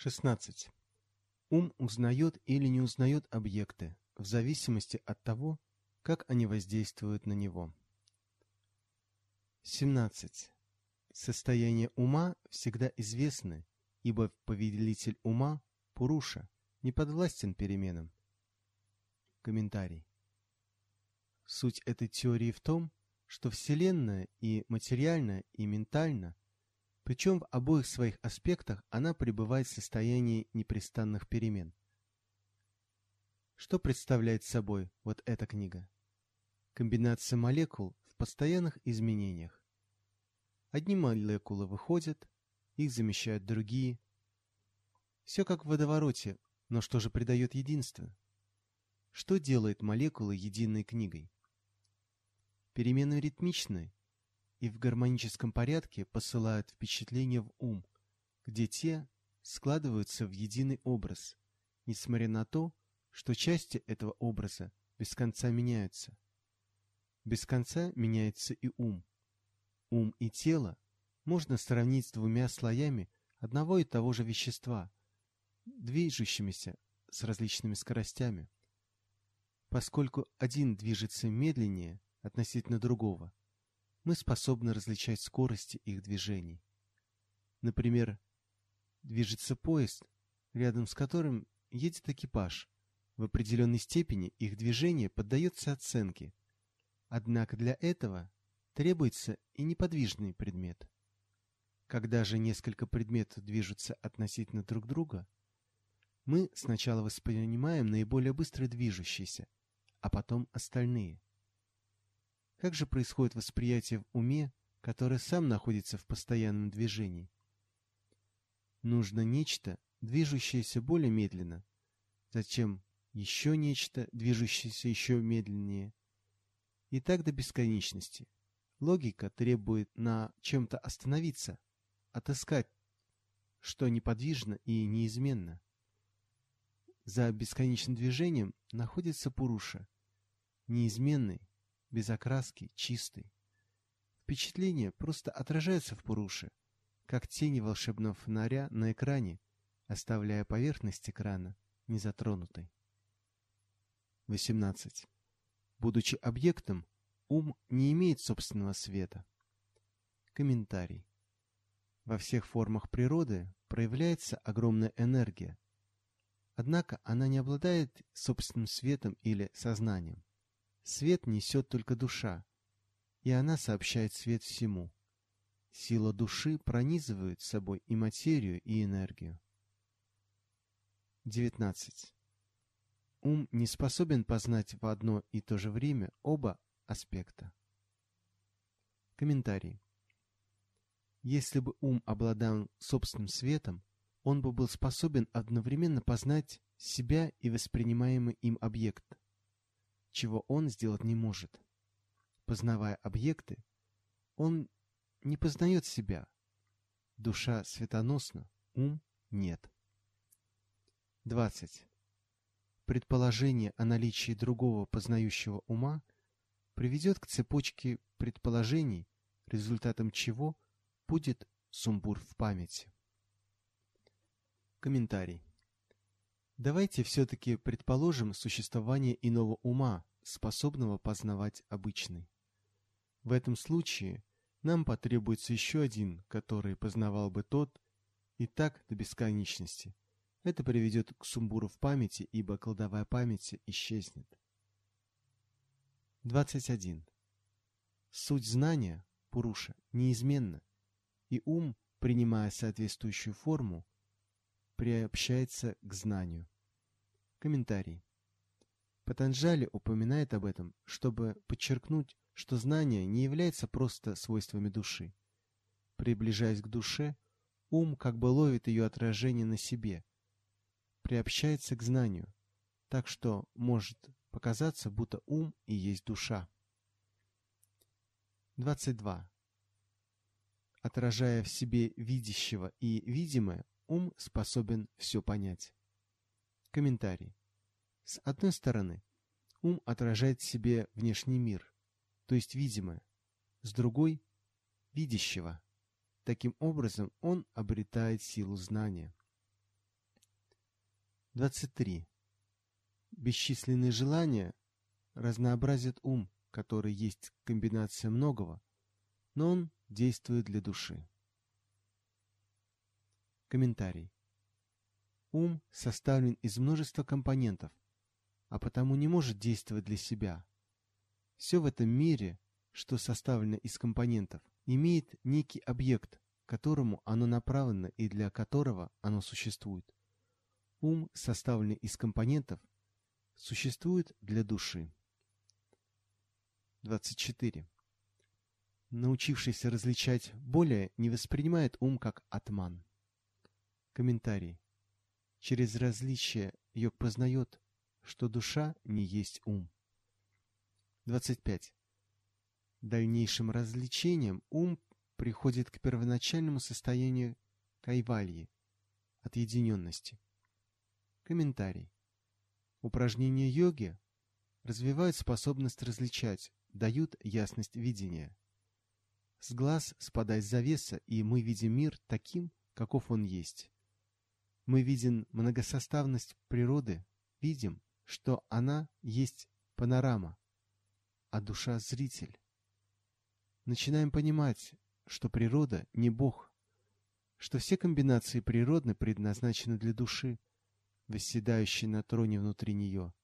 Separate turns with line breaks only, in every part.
16. Ум узнает или не узнает объекты в зависимости от того, как они воздействуют на него. 17. Состояние ума всегда известны, ибо повелитель ума, Пуруша, не подвластен переменам. Комментарий. Суть этой теории в том, что Вселенная и материально, и ментально причем в обоих своих аспектах она пребывает в состоянии непрестанных перемен. Что представляет собой вот эта книга? Комбинация молекул в постоянных изменениях. Одни молекулы выходят, их замещают другие. Все как в водовороте, но что же придает единство? Что делает молекулы единой книгой? Перемены ритмичны и в гармоническом порядке посылают впечатления в ум, где те складываются в единый образ, несмотря на то, что части этого образа без конца меняются. Без конца меняется и ум. Ум и тело можно сравнить с двумя слоями одного и того же вещества, движущимися с различными скоростями. Поскольку один движется медленнее относительно другого, мы способны различать скорости их движений. Например, движется поезд, рядом с которым едет экипаж. В определенной степени их движение поддается оценке. Однако для этого требуется и неподвижный предмет. Когда же несколько предметов движутся относительно друг друга, мы сначала воспринимаем наиболее быстро движущиеся, а потом остальные. Как же происходит восприятие в уме, который сам находится в постоянном движении? Нужно нечто, движущееся более медленно, затем еще нечто, движущееся еще медленнее. И так до бесконечности. Логика требует на чем-то остановиться, отыскать, что неподвижно и неизменно. За бесконечным движением находится Пуруша, неизменный, без окраски, чистый. Впечатление просто отражается в Пуруше, как тени волшебного фонаря на экране, оставляя поверхность экрана незатронутой. 18. Будучи объектом, ум не имеет собственного света. Комментарий. Во всех формах природы проявляется огромная энергия, однако она не обладает собственным светом или сознанием. Свет несет только душа, и она сообщает свет всему. Сила души пронизывает собой и материю, и энергию. 19. Ум не способен познать в одно и то же время оба аспекта. Комментарий. Если бы ум обладал собственным светом, он бы был способен одновременно познать себя и воспринимаемый им объект чего он сделать не может. Познавая объекты, он не познает себя. Душа светоносна, ум нет. 20. Предположение о наличии другого познающего ума приведет к цепочке предположений, результатом чего будет сумбур в памяти. Комментарий. Давайте все-таки предположим существование иного ума, способного познавать обычный. В этом случае нам потребуется еще один, который познавал бы тот, и так до бесконечности. Это приведет к сумбуру в памяти, ибо кладовая памяти исчезнет. 21. Суть знания, Пуруша, неизменна, и ум, принимая соответствующую форму, приобщается к знанию. Комментарий. Патанджали упоминает об этом, чтобы подчеркнуть, что знание не является просто свойствами души. Приближаясь к душе, ум как бы ловит ее отражение на себе, приобщается к знанию, так что может показаться, будто ум и есть душа. 22. Отражая в себе видящего и видимое, ум способен все понять. Комментарий. С одной стороны, ум отражает в себе внешний мир, то есть видимое, с другой – видящего. Таким образом, он обретает силу знания. 23. Бесчисленные желания разнообразят ум, который есть комбинация многого, но он действует для души. Комментарий. Ум составлен из множества компонентов, а потому не может действовать для себя. Все в этом мире, что составлено из компонентов, имеет некий объект, которому оно направлено и для которого оно существует. Ум, составленный из компонентов, существует для души. 24. Научившийся различать более не воспринимает ум как атман. Комментарий. Через различие йог познает, что душа не есть ум. 25. Дальнейшим развлечением ум приходит к первоначальному состоянию кайвальи, отъединенности. Комментарий. Упражнения йоги развивают способность различать, дают ясность видения. С глаз спадает завеса, и мы видим мир таким, каков он есть. Мы видим многосоставность природы, видим, что она есть панорама, а душа – зритель. Начинаем понимать, что природа не Бог, что все комбинации природны предназначены для души, восседающей на троне внутри нее.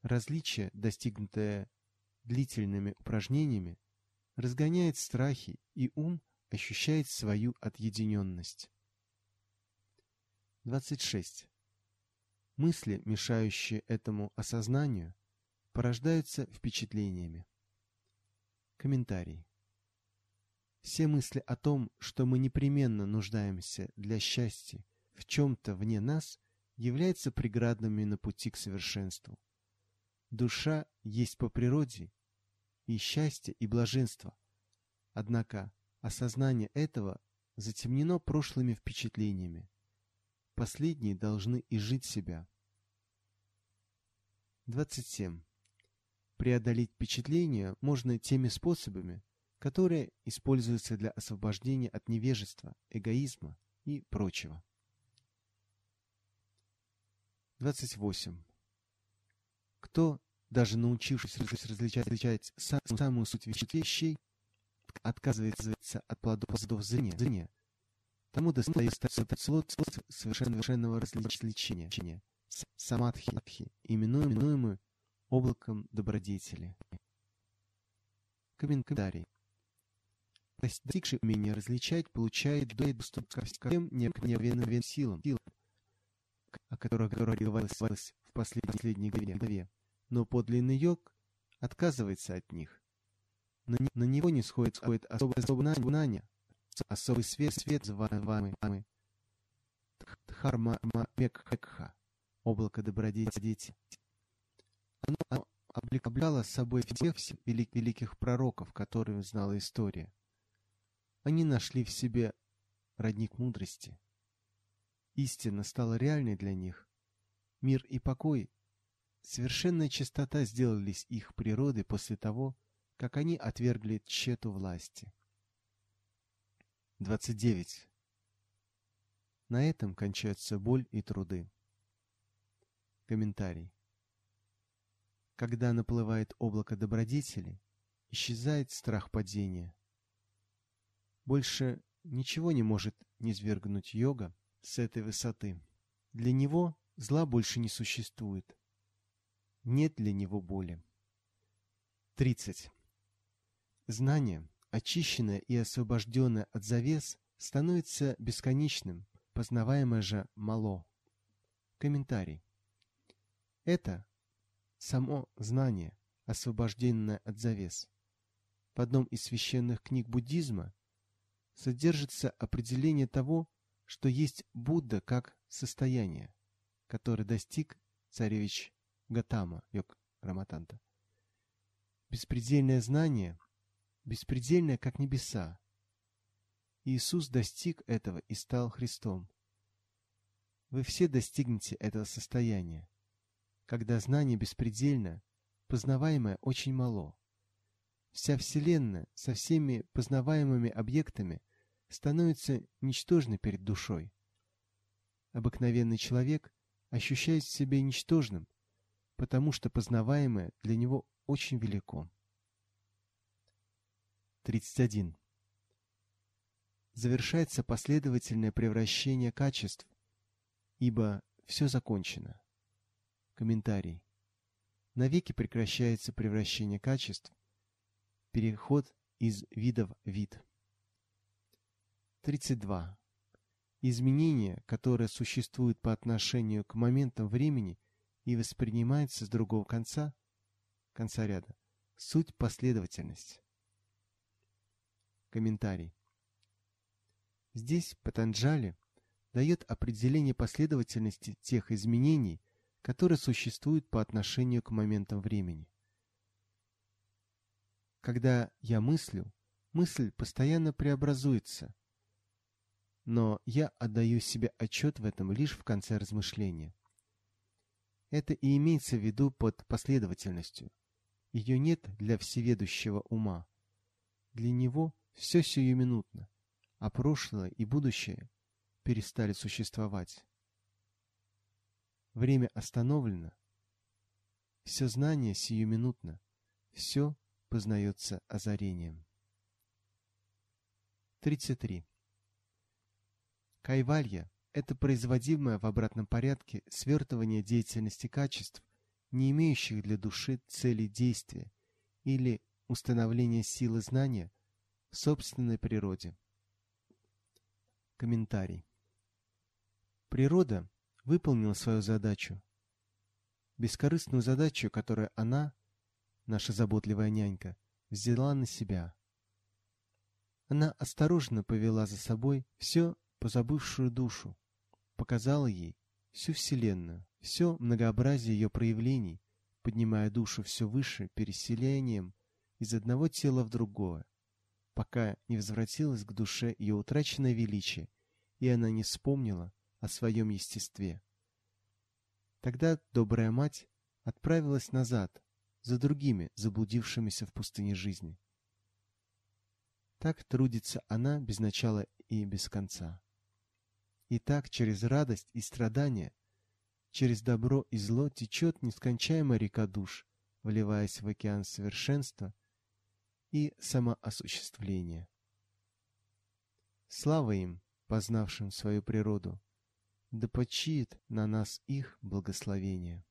Различие, достигнутое длительными упражнениями, разгоняет страхи, и ум ощущает свою отъединенность. 26. Мысли, мешающие этому осознанию, порождаются впечатлениями. Комментарий. Все мысли о том, что мы непременно нуждаемся для счастья в чем-то вне нас, являются преградами на пути к совершенству. Душа есть по природе и счастье, и блаженство. Однако осознание этого затемнено прошлыми впечатлениями последние должны изжить себя. 27. Преодолеть впечатление можно теми способами, которые используются для освобождения от невежества, эгоизма и прочего. 28. Кто, даже научившись различать, различать самую суть вещей, отказывается от плодов зрения, Тому достается слот совершенного развлечения, самадхи, именуемый облаком добродетели. Комментарий. Достигший умения различать получает доступ ко всем необыкновенным силам, о которых говорилось в последней главе, но подлинный йог отказывается от них. На него не сходит особое знание, особый свет, свет зваемый Дхарма Мекха, облако добродетели. Оно, оно обликало собой всех велик, великих пророков, которые знала история. Они нашли в себе родник мудрости. Истина стала реальной для них. Мир и покой, совершенная чистота сделались их природой после того, как они отвергли тщету власти. 29. На этом кончаются боль и труды. Комментарий. Когда наплывает облако добродетели, исчезает страх падения. Больше ничего не может низвергнуть йога с этой высоты. Для него зла больше не существует. Нет для него боли. 30. Знание очищенное и освобожденное от завес, становится бесконечным, познаваемое же мало. Комментарий. Это само знание, освобожденное от завес. В одном из священных книг буддизма содержится определение того, что есть Будда как состояние, которое достиг царевич Гатама, йог Раматанта. Беспредельное знание беспредельное, как небеса. Иисус достиг этого и стал Христом. Вы все достигнете этого состояния, когда знание беспредельно, познаваемое очень мало. Вся Вселенная со всеми познаваемыми объектами становится ничтожной перед душой. Обыкновенный человек ощущает себя ничтожным, потому что познаваемое для него очень велико. 31. Завершается последовательное превращение качеств, ибо все закончено. Комментарий. Навеки прекращается превращение качеств, переход из вида в вид. 32. Изменение, которое существует по отношению к моментам времени и воспринимается с другого конца, конца ряда, суть последовательность. Комментарий. Здесь Патанджали дает определение последовательности тех изменений, которые существуют по отношению к моментам времени. Когда я мыслю, мысль постоянно преобразуется, но я отдаю себе отчет в этом лишь в конце размышления. Это и имеется в виду под последовательностью. Ее нет для всеведущего ума. Для него все сиюминутно, а прошлое и будущее перестали существовать. Время остановлено. Все знание сиюминутно, все познается озарением. 33. Кайвалья – это производимое в обратном порядке свертывание деятельности качеств, не имеющих для души цели действия или установления силы знания собственной природе. Комментарий. Природа выполнила свою задачу. Бескорыстную задачу, которую она, наша заботливая нянька, взяла на себя. Она осторожно повела за собой все позабывшую душу, показала ей всю Вселенную, все многообразие ее проявлений, поднимая душу все выше переселением из одного тела в другое, пока не возвратилось к душе ее утраченное величие, и она не вспомнила о своем естестве. Тогда добрая мать отправилась назад за другими заблудившимися в пустыне жизни. Так трудится она без начала и без конца. И так через радость и страдания, через добро и зло течет нескончаемая река душ, вливаясь в океан совершенства – и самоосуществления. Слава им, познавшим свою природу, да почиет на нас их благословение.